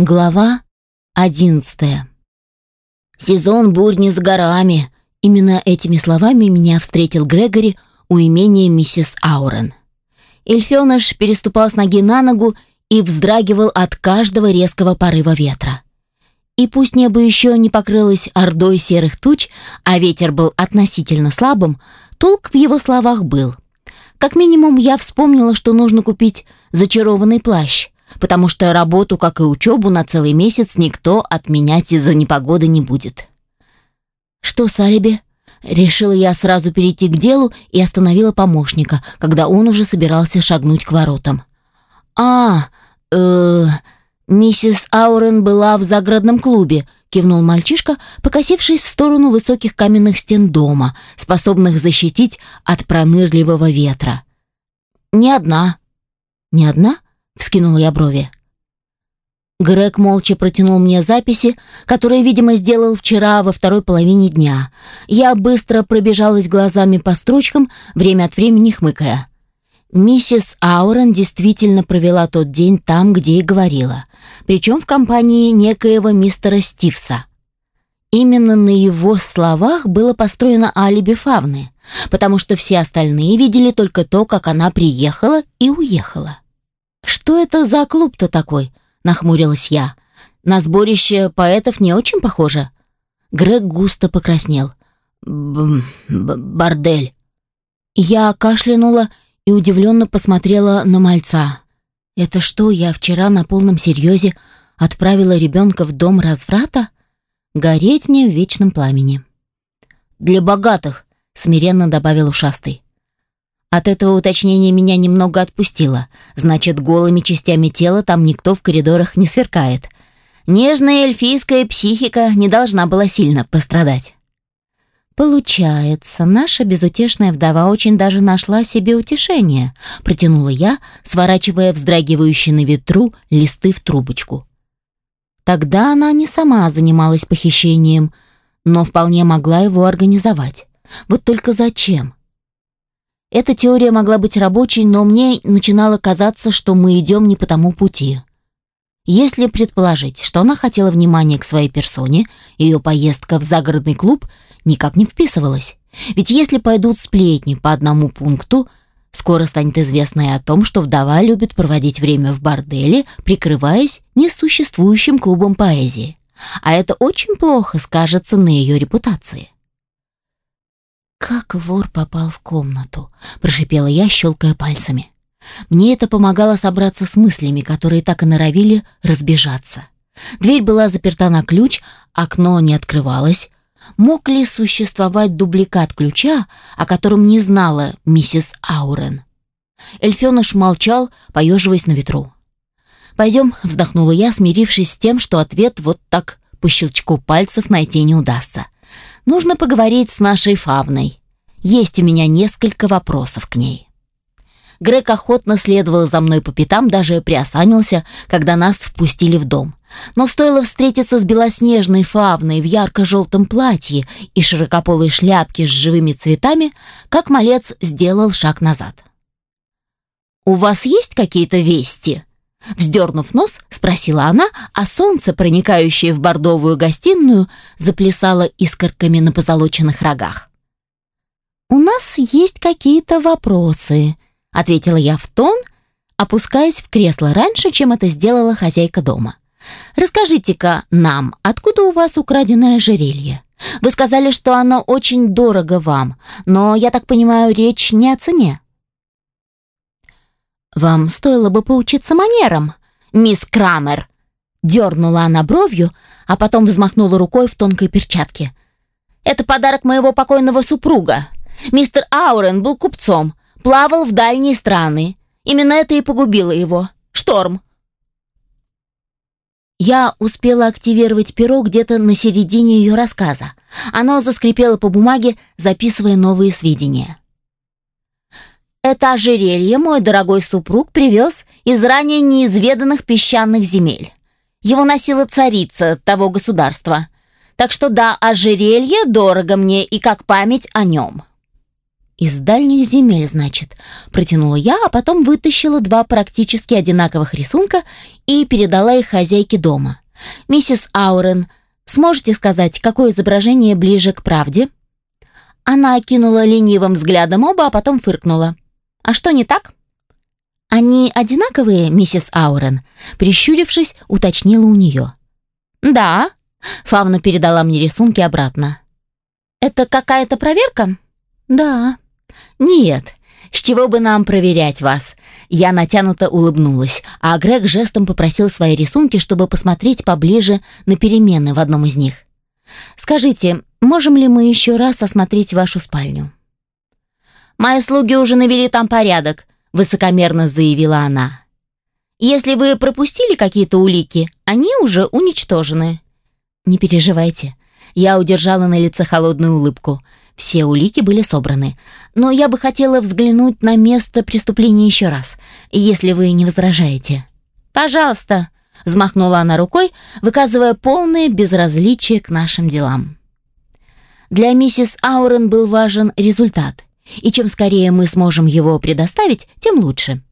Глава одиннадцатая. «Сезон бурь не с горами». Именно этими словами меня встретил Грегори у имения миссис Аурен. Эльфёныш переступал с ноги на ногу и вздрагивал от каждого резкого порыва ветра. И пусть небо еще не покрылось ордой серых туч, а ветер был относительно слабым, толк в его словах был. Как минимум я вспомнила, что нужно купить зачарованный плащ, потому что работу, как и учебу, на целый месяц никто отменять из-за непогоды не будет. «Что с алиби?» Решила я сразу перейти к делу и остановила помощника, когда он уже собирался шагнуть к воротам. «А, э, миссис Аурен была в загородном клубе», кивнул мальчишка, покосившись в сторону высоких каменных стен дома, способных защитить от пронырливого ветра. «Не одна». «Не одна?» Вскинула я брови. Грег молча протянул мне записи, которые, видимо, сделал вчера во второй половине дня. Я быстро пробежалась глазами по строчкам, время от времени хмыкая. Миссис Аурен действительно провела тот день там, где и говорила, причем в компании некоего мистера Стивса. Именно на его словах было построено алиби Фавны, потому что все остальные видели только то, как она приехала и уехала. «Что это за клуб-то такой?» — нахмурилась я. «На сборище поэтов не очень похоже». Грег густо покраснел. Б -б «Бордель». Я кашлянула и удивленно посмотрела на мальца. «Это что, я вчера на полном серьезе отправила ребенка в дом разврата? Гореть мне в вечном пламени». «Для богатых», — смиренно добавил ушастый. От этого уточнения меня немного отпустило. Значит, голыми частями тела там никто в коридорах не сверкает. Нежная эльфийская психика не должна была сильно пострадать. Получается, наша безутешная вдова очень даже нашла себе утешение, протянула я, сворачивая вздрагивающие на ветру листы в трубочку. Тогда она не сама занималась похищением, но вполне могла его организовать. Вот только зачем? Эта теория могла быть рабочей, но мне начинало казаться, что мы идем не по тому пути. Если предположить, что она хотела внимания к своей персоне, ее поездка в загородный клуб никак не вписывалась. Ведь если пойдут сплетни по одному пункту, скоро станет известно и о том, что вдова любит проводить время в борделе, прикрываясь несуществующим клубом поэзии. А это очень плохо скажется на ее репутации. «Как вор попал в комнату?» – прошипела я, щелкая пальцами. Мне это помогало собраться с мыслями, которые так и норовили разбежаться. Дверь была заперта на ключ, окно не открывалось. Мог ли существовать дубликат ключа, о котором не знала миссис Аурен? Эльфеныш молчал, поеживаясь на ветру. «Пойдем», — вздохнула я, смирившись с тем, что ответ вот так по щелчку пальцев найти не удастся. Нужно поговорить с нашей фавной. Есть у меня несколько вопросов к ней. Грег охотно следовал за мной по пятам, даже приосанился, когда нас впустили в дом. Но стоило встретиться с белоснежной фавной в ярко-желтом платье и широкополой шляпке с живыми цветами, как малец сделал шаг назад. «У вас есть какие-то вести?» Вздернув нос, спросила она, а солнце, проникающее в бордовую гостиную, заплясало искорками на позолоченных рогах. «У нас есть какие-то вопросы», — ответила я в тон, опускаясь в кресло раньше, чем это сделала хозяйка дома. «Расскажите-ка нам, откуда у вас украденное ожерелье? Вы сказали, что оно очень дорого вам, но, я так понимаю, речь не о цене». «Вам стоило бы поучиться манерам, мисс Крамер!» Дернула она бровью, а потом взмахнула рукой в тонкой перчатке. «Это подарок моего покойного супруга. Мистер Аурен был купцом, плавал в дальние страны. Именно это и погубило его. Шторм!» Я успела активировать перо где-то на середине ее рассказа. Оно заскрипело по бумаге, записывая новые сведения. Это ожерелье мой дорогой супруг привез из ранее неизведанных песчаных земель. Его носила царица того государства. Так что да, ожерелье дорого мне и как память о нем. Из дальних земель, значит, протянула я, а потом вытащила два практически одинаковых рисунка и передала их хозяйке дома. Миссис Аурен, сможете сказать, какое изображение ближе к правде? Она окинула ленивым взглядом оба, а потом фыркнула. А что не так? Они одинаковые, миссис Аурен, прищурившись, уточнила у нее. Да, Фавна передала мне рисунки обратно. Это какая-то проверка? Да. Нет. С чего бы нам проверять вас? Я натянуто улыбнулась, а Грег жестом попросил свои рисунки, чтобы посмотреть поближе на перемены в одном из них. Скажите, можем ли мы еще раз осмотреть вашу спальню? Мои слуги уже навели там порядок, высокомерно заявила она. Если вы пропустили какие-то улики, они уже уничтожены. Не переживайте. Я удержала на лице холодную улыбку. Все улики были собраны, но я бы хотела взглянуть на место преступления еще раз, если вы не возражаете. Пожалуйста, взмахнула она рукой, выказывая полное безразличие к нашим делам. Для миссис Аурен был важен результат, и чем скорее мы сможем его предоставить, тем лучше.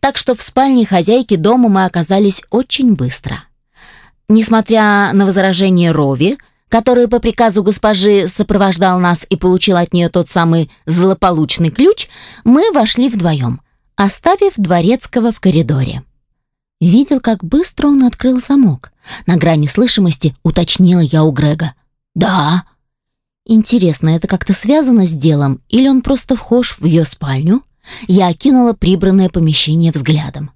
Так что в спальне хозяйки дома мы оказались очень быстро. Несмотря на возражение Рови, который по приказу госпожи сопровождал нас и получил от нее тот самый злополучный ключ, мы вошли вдвоем, оставив дворецкого в коридоре. Видел, как быстро он открыл замок. На грани слышимости уточнила я у Грега. «Да». Интересно, это как-то связано с делом, или он просто вхож в ее спальню? Я окинула прибранное помещение взглядом.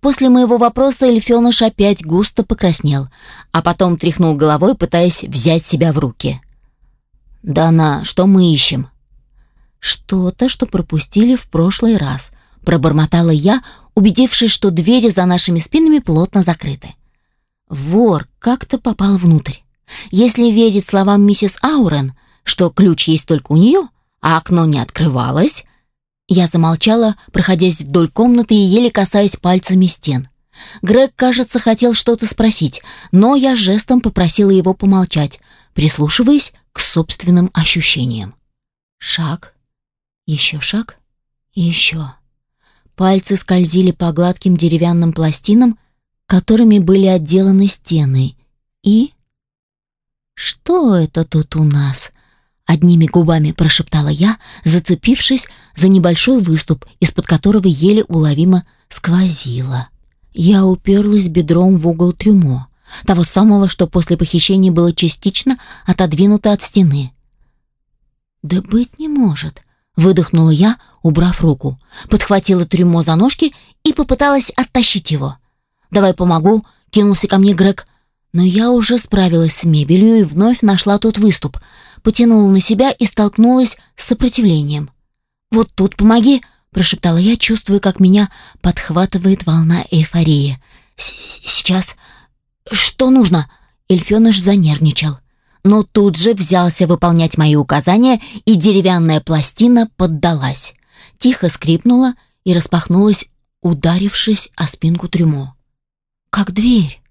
После моего вопроса Эльфёныш опять густо покраснел, а потом тряхнул головой, пытаясь взять себя в руки. «Дана, что мы ищем?» «Что-то, что пропустили в прошлый раз», — пробормотала я, убедившись, что двери за нашими спинами плотно закрыты. Вор как-то попал внутрь. Если верить словам миссис Аурен, что ключ есть только у нее, а окно не открывалось, я замолчала, проходясь вдоль комнаты и еле касаясь пальцами стен. Грег, кажется, хотел что-то спросить, но я жестом попросила его помолчать, прислушиваясь к собственным ощущениям. Шаг, еще шаг еще. Пальцы скользили по гладким деревянным пластинам, которыми были отделаны стены. И... Что это тут у нас? Одними губами прошептала я, зацепившись за небольшой выступ, из-под которого еле уловимо сквозило. Я уперлась бедром в угол трюмо, того самого, что после похищения было частично отодвинуто от стены. «Да быть не может», — выдохнула я, убрав руку, подхватила трюмо за ножки и попыталась оттащить его. «Давай помогу», — кинулся ко мне Грег, но я уже справилась с мебелью и вновь нашла тот выступ — потянула на себя и столкнулась с сопротивлением. «Вот тут помоги!» – прошептала я, чувствуя, как меня подхватывает волна эйфории. «Сейчас... Что нужно?» Эльфёныш занервничал. Но тут же взялся выполнять мои указания, и деревянная пластина поддалась. Тихо скрипнула и распахнулась, ударившись о спинку трюмо. «Как дверь!»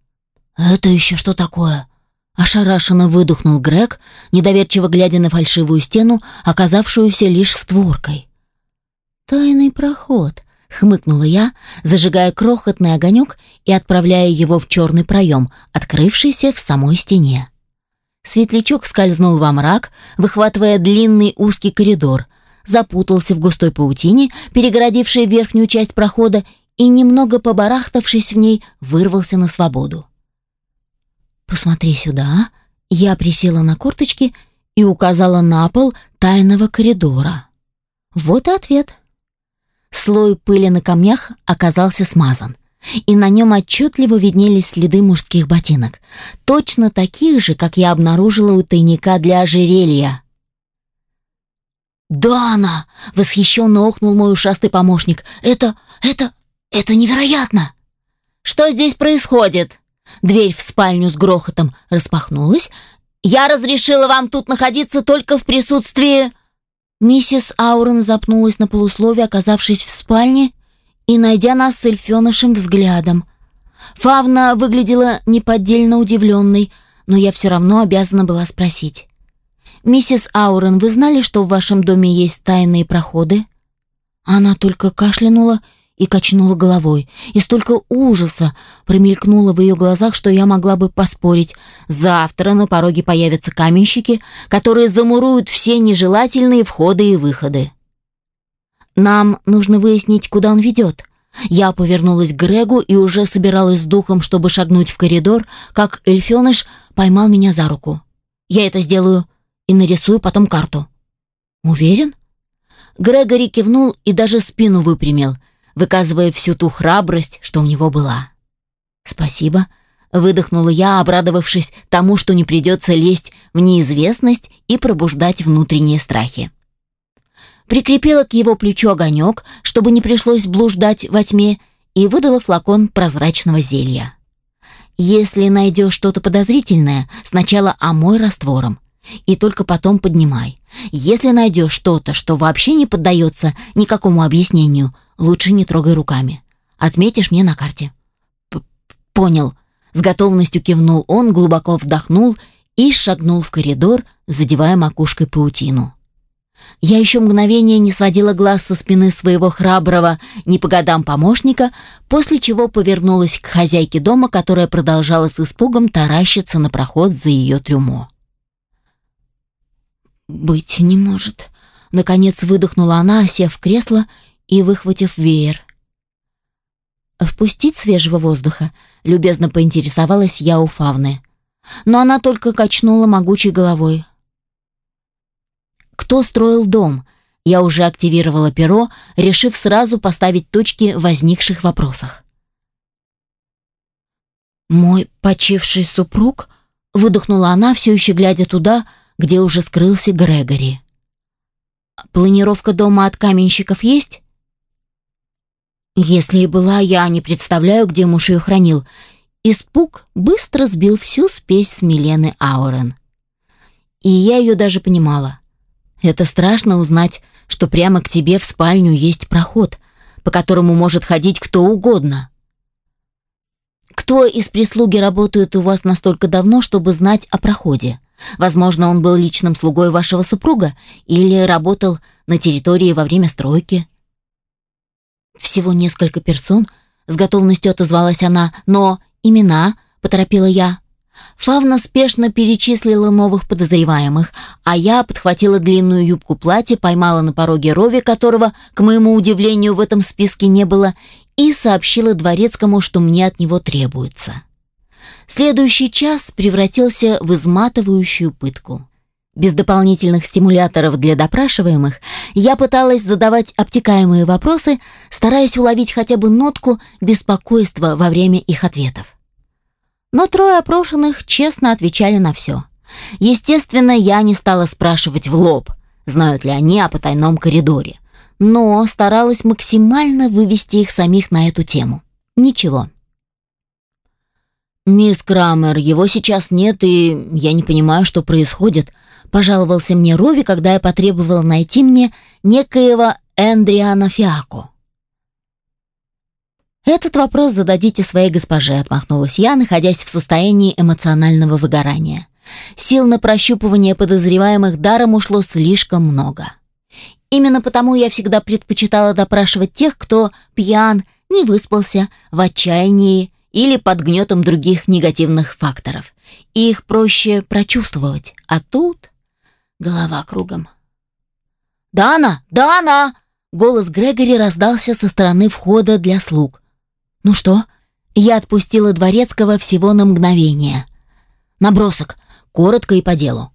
«Это еще что такое?» Ошарашенно выдохнул Грег, недоверчиво глядя на фальшивую стену, оказавшуюся лишь створкой. «Тайный проход», — хмыкнула я, зажигая крохотный огонек и отправляя его в черный проем, открывшийся в самой стене. Светлячок скользнул во мрак, выхватывая длинный узкий коридор, запутался в густой паутине, перегородившей верхнюю часть прохода, и, немного побарахтавшись в ней, вырвался на свободу. «Посмотри сюда». Я присела на корточки и указала на пол тайного коридора. Вот и ответ. Слой пыли на камнях оказался смазан, и на нем отчетливо виднелись следы мужских ботинок, точно таких же, как я обнаружила у тайника для ожерелья. «Дана!» — восхищенно охнул мой ушастый помощник. «Это... это... это невероятно!» «Что здесь происходит?» Дверь в спальню с грохотом распахнулась. «Я разрешила вам тут находиться только в присутствии...» Миссис Аурен запнулась на полусловие, оказавшись в спальне и найдя нас с эльфенышем взглядом. Фавна выглядела неподдельно удивленной, но я все равно обязана была спросить. «Миссис Аурен, вы знали, что в вашем доме есть тайные проходы?» Она только кашлянула и качнула головой, и столько ужаса промелькнуло в ее глазах, что я могла бы поспорить. Завтра на пороге появятся каменщики, которые замуруют все нежелательные входы и выходы. Нам нужно выяснить, куда он ведет. Я повернулась к Грегу и уже собиралась с духом, чтобы шагнуть в коридор, как эльфеныш поймал меня за руку. «Я это сделаю и нарисую потом карту». «Уверен?» Грегори кивнул и даже спину выпрямил, выказывая всю ту храбрость, что у него была. «Спасибо», — выдохнула я, обрадовавшись тому, что не придется лезть в неизвестность и пробуждать внутренние страхи. Прикрепила к его плечу огонек, чтобы не пришлось блуждать во тьме, и выдала флакон прозрачного зелья. «Если найдешь что-то подозрительное, сначала омой раствором, и только потом поднимай. Если найдешь что-то, что вообще не поддается никакому объяснению, лучше не трогай руками. Отметишь мне на карте». П «Понял». С готовностью кивнул он, глубоко вдохнул и шагнул в коридор, задевая макушкой паутину. Я еще мгновение не сводила глаз со спины своего храброго, не по годам помощника, после чего повернулась к хозяйке дома, которая продолжала с испугом таращиться на проход за ее трюмо. «Быть не может», — наконец выдохнула она, сев в кресло и выхватив веер. «Впустить свежего воздуха?» — любезно поинтересовалась я у Фавны. Но она только качнула могучей головой. Кто строил дом? Я уже активировала перо, решив сразу поставить точки в возникших вопросах. «Мой почивший супруг?» — выдохнула она, все еще глядя туда, где уже скрылся Грегори. «Планировка дома от каменщиков есть?» «Если и была, я не представляю, где муж ее хранил». Испуг быстро сбил всю спесь с Милены Аурен. И я ее даже понимала. Это страшно узнать, что прямо к тебе в спальню есть проход, по которому может ходить кто угодно. Кто из прислуги работает у вас настолько давно, чтобы знать о проходе? Возможно, он был личным слугой вашего супруга или работал на территории во время стройки. Всего несколько персон, с готовностью отозвалась она, но имена, поторопила я. Фавна спешно перечислила новых подозреваемых, а я подхватила длинную юбку платья, поймала на пороге Рови, которого, к моему удивлению, в этом списке не было, и сообщила дворецкому, что мне от него требуется. Следующий час превратился в изматывающую пытку. Без дополнительных стимуляторов для допрашиваемых я пыталась задавать обтекаемые вопросы, стараясь уловить хотя бы нотку беспокойства во время их ответов. Но трое опрошенных честно отвечали на все. Естественно, я не стала спрашивать в лоб, знают ли они о потайном коридоре, но старалась максимально вывести их самих на эту тему. Ничего. «Мисс Крамер, его сейчас нет, и я не понимаю, что происходит», пожаловался мне Рови, когда я потребовала найти мне некоего Эндриана Фиако. «Этот вопрос зададите своей госпоже», — отмахнулась я, находясь в состоянии эмоционального выгорания. Сил на прощупывание подозреваемых даром ушло слишком много. Именно потому я всегда предпочитала допрашивать тех, кто пьян, не выспался, в отчаянии или под гнетом других негативных факторов. Их проще прочувствовать. А тут голова кругом. «Дана! Дана!» Голос Грегори раздался со стороны входа для слуг. «Ну что?» Я отпустила Дворецкого всего на мгновение. Набросок, коротко и по делу.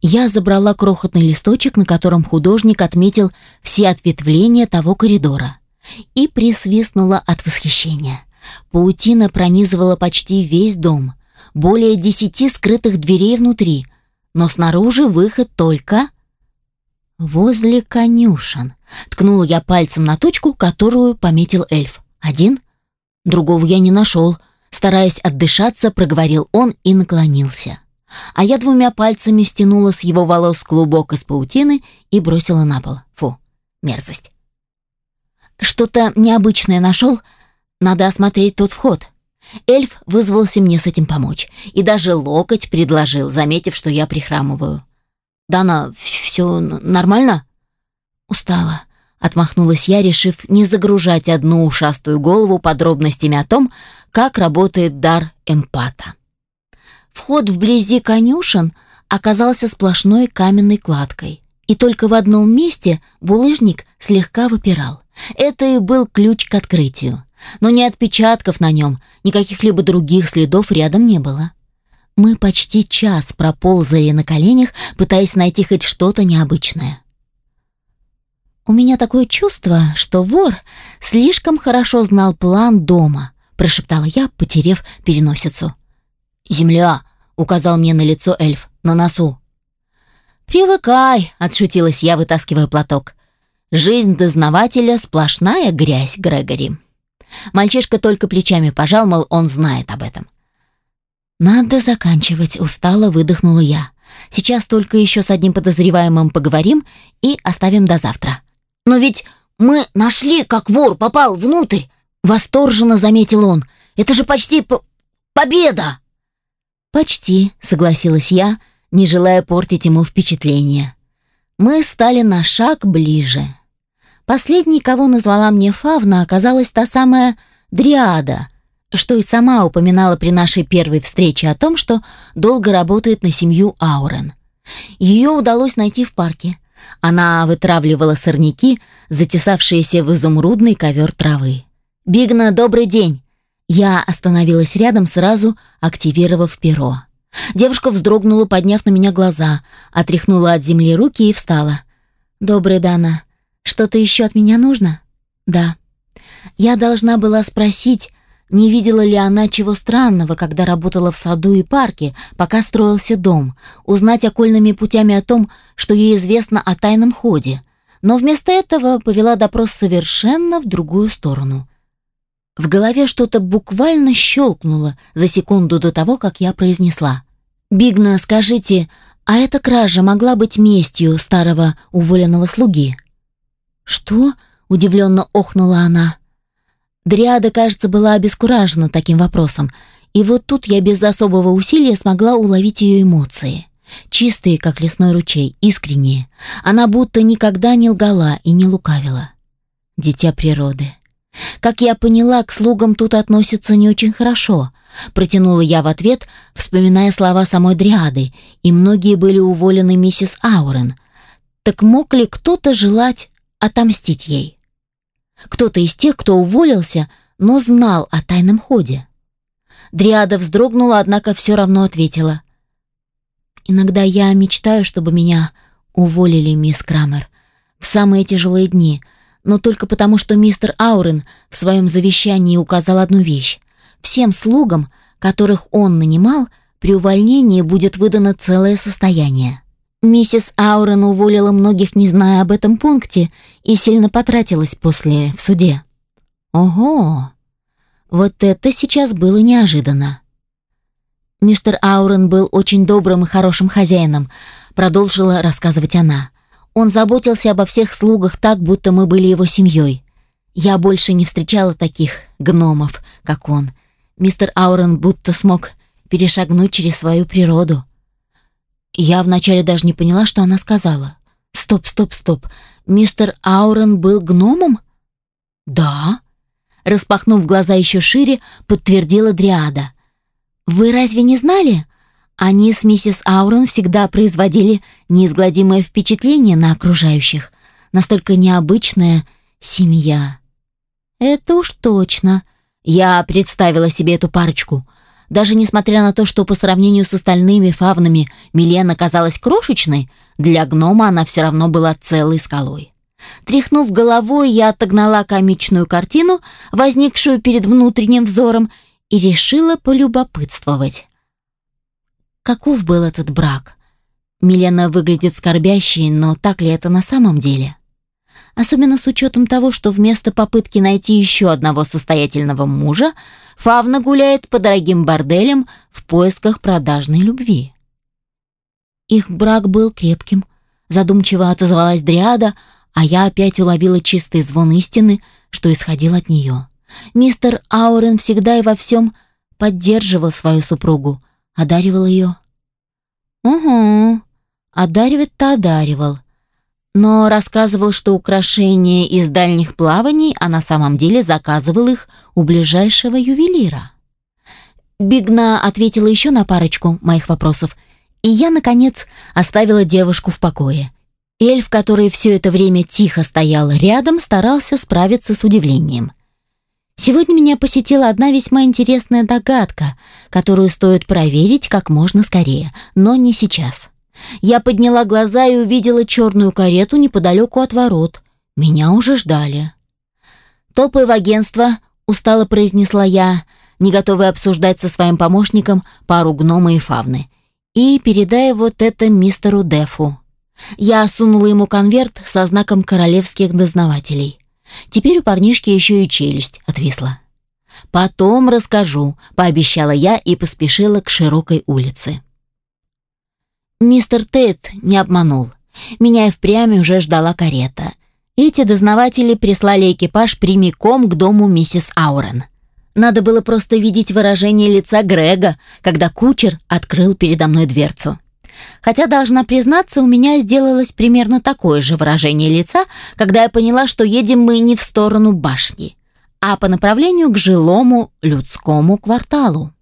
Я забрала крохотный листочек, на котором художник отметил все ответвления того коридора, и присвистнула от восхищения. Паутина пронизывала почти весь дом, более десяти скрытых дверей внутри, но снаружи выход только возле конюшен. Ткнула я пальцем на точку, которую пометил эльф. Один, Другого я не нашел. Стараясь отдышаться, проговорил он и наклонился. А я двумя пальцами стянула с его волос клубок из паутины и бросила на пол. Фу, мерзость. Что-то необычное нашел? Надо осмотреть тот вход. Эльф вызвался мне с этим помочь и даже локоть предложил, заметив, что я прихрамываю. Дана, все нормально?» «Устала», — отмахнулась я, решив не загружать одну ушастую голову подробностями о том, как работает дар эмпата. Вход вблизи конюшен оказался сплошной каменной кладкой, и только в одном месте булыжник слегка выпирал. Это и был ключ к открытию. Но ни отпечатков на нем, ни каких-либо других следов рядом не было. Мы почти час проползали на коленях, пытаясь найти хоть что-то необычное. У меня такое чувство, что вор слишком хорошо знал план дома, прошептала я, потерев переносицу. Земля, указал мне на лицо эльф, на носу. Привыкай, отшутилась я, вытаскивая платок. Жизнь дознавателя сплошная грязь, Грегори. Мальчишка только плечами пожал, мол, он знает об этом. «Надо заканчивать», — устало выдохнула я. «Сейчас только еще с одним подозреваемым поговорим и оставим до завтра». «Но ведь мы нашли, как вор попал внутрь!» — восторженно заметил он. «Это же почти победа!» «Почти», — согласилась я, не желая портить ему впечатление. Мы стали на шаг ближе. Последней, кого назвала мне Фавна, оказалась та самая Дриада, что и сама упоминала при нашей первой встрече о том, что долго работает на семью Аурен. Ее удалось найти в парке. Она вытравливала сорняки, затесавшиеся в изумрудный ковер травы. «Бигна, добрый день!» Я остановилась рядом, сразу активировав перо. Девушка вздрогнула, подняв на меня глаза, отряхнула от земли руки и встала. «Добрый, Дана. Что-то еще от меня нужно?» «Да». Я должна была спросить, не видела ли она чего странного, когда работала в саду и парке, пока строился дом, узнать окольными путями о том, что ей известно о тайном ходе. Но вместо этого повела допрос совершенно в другую сторону. В голове что-то буквально щелкнуло за секунду до того, как я произнесла. «Бигна, скажите, а эта кража могла быть местью старого уволенного слуги?» «Что?» — удивленно охнула она. Дриада, кажется, была обескуражена таким вопросом, и вот тут я без особого усилия смогла уловить ее эмоции. Чистые, как лесной ручей, искренние. Она будто никогда не лгала и не лукавила. Дитя природы. Как я поняла, к слугам тут относятся не очень хорошо. Протянула я в ответ, вспоминая слова самой Дриады, и многие были уволены миссис Аурен. Так мог ли кто-то желать отомстить ей? Кто-то из тех, кто уволился, но знал о тайном ходе. Дриада вздрогнула, однако все равно ответила. «Иногда я мечтаю, чтобы меня уволили, мисс Крамер, в самые тяжелые дни, но только потому, что мистер Аурен в своем завещании указал одну вещь. Всем слугам, которых он нанимал, при увольнении будет выдано целое состояние. Миссис Аурен уволила многих, не зная об этом пункте, и сильно потратилась после в суде. Ого! Вот это сейчас было неожиданно. Мистер Аурен был очень добрым и хорошим хозяином, продолжила рассказывать она. Он заботился обо всех слугах так, будто мы были его семьей. Я больше не встречала таких гномов, как он. Мистер Аурен будто смог перешагнуть через свою природу. Я вначале даже не поняла, что она сказала. Стоп, стоп, стоп. Мистер Аурен был гномом? Да. Распахнув глаза еще шире, подтвердила Дриада. Вы разве не знали? Они с миссис Аурен всегда производили неизгладимое впечатление на окружающих. Настолько необычная семья. Это уж точно. Я представила себе эту парочку. Даже несмотря на то, что по сравнению с остальными фавнами Милена казалась крошечной, для гнома она все равно была целой скалой. Тряхнув головой, я отогнала комичную картину, возникшую перед внутренним взором, и решила полюбопытствовать. Каков был этот брак? Милена выглядит скорбящей, но так ли это на самом деле? Особенно с учетом того, что вместо попытки найти еще одного состоятельного мужа, Фавна гуляет по дорогим борделям в поисках продажной любви. Их брак был крепким, задумчиво отозвалась Дриада, а я опять уловила чистый звон истины, что исходил от нее. Мистер Аурен всегда и во всем поддерживал свою супругу, одаривал ее. «Угу». Одаривать-то одаривал. Но рассказывал, что украшения из дальних плаваний, а на самом деле заказывал их у ближайшего ювелира. Бигна ответила еще на парочку моих вопросов, и я, наконец, оставила девушку в покое. Эльф, который все это время тихо стоял рядом, старался справиться с удивлением. Сегодня меня посетила одна весьма интересная догадка, которую стоит проверить как можно скорее, но не сейчас. Я подняла глаза и увидела черную карету неподалеку от ворот. Меня уже ждали. «Топай в агентство», — устало произнесла я, не готовая обсуждать со своим помощником пару гнома и фавны. «И передай вот это мистеру Дефу». Я сунула ему конверт со знаком королевских дознавателей. Теперь у парнишки еще и челюсть отвисла. «Потом расскажу», — пообещала я и поспешила к широкой улице. Мистер Тейт не обманул. Меня и впрямь уже ждала карета. Эти дознаватели прислали экипаж прямиком к дому миссис Аурен. Надо было просто видеть выражение лица Грега, когда кучер открыл передо мной дверцу. Хотя, должна признаться, у меня сделалось примерно такое же выражение лица, когда я поняла, что едем мы не в сторону башни, а по направлению к жилому людскому кварталу.